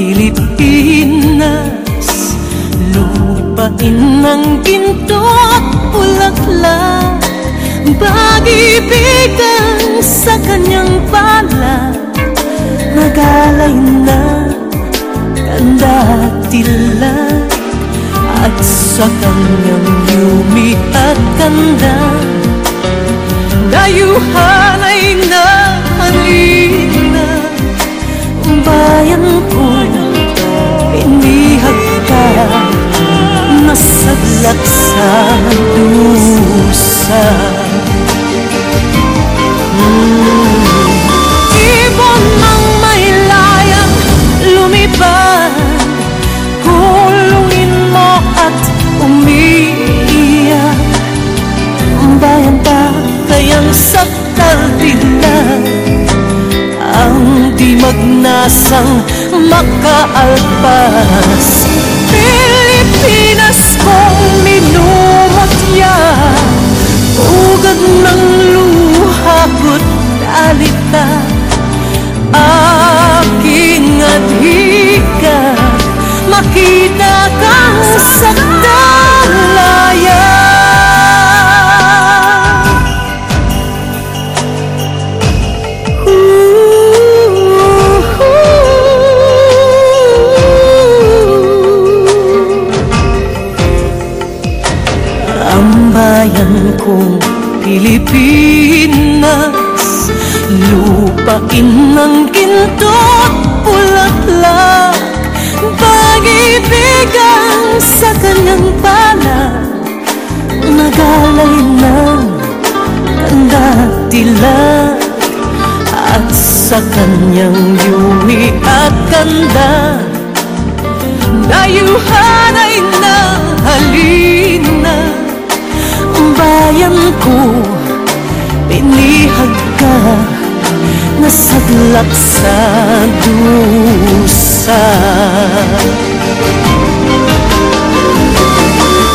Pilipinas Lupain ng ginto at bulaklak. Pag-ibigan sa kanyang pala Nagalay na kandatila At sa kanyang yumi at ganda Dayuhan ay nahalina. Bayan ko di magnasang makaalpas. Pilipinas kong minumutya Ugad ng luha ko't alita Aking adhika Makita kang sakdalaya bayan kong Pilipinas Lupain ng ginto bulaklak Pag-ibigan sa kanyang pala. Nagalay ng kandatila At sa kanyang yumi at kanda Dayuhan ay nahalina Bayan ko, pinihag ka Nasadlak sa dusa.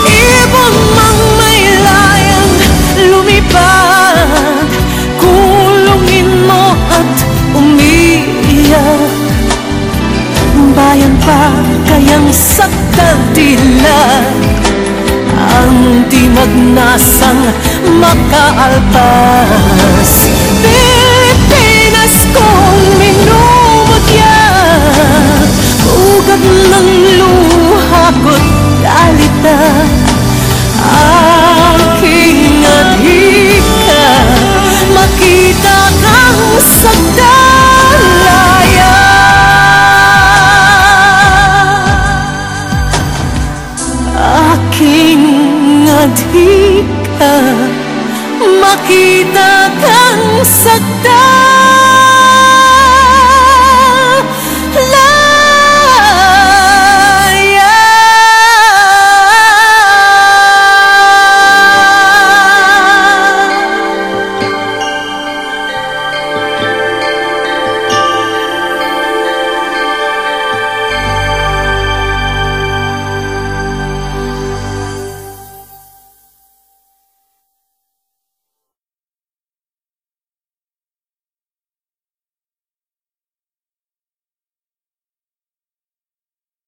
Ibon mang may layang lumipad Kulungin mo at umiiyak. Bayan pa kayang sakdal tila Ang di magnasang makaalpas Makita kang sagdalaya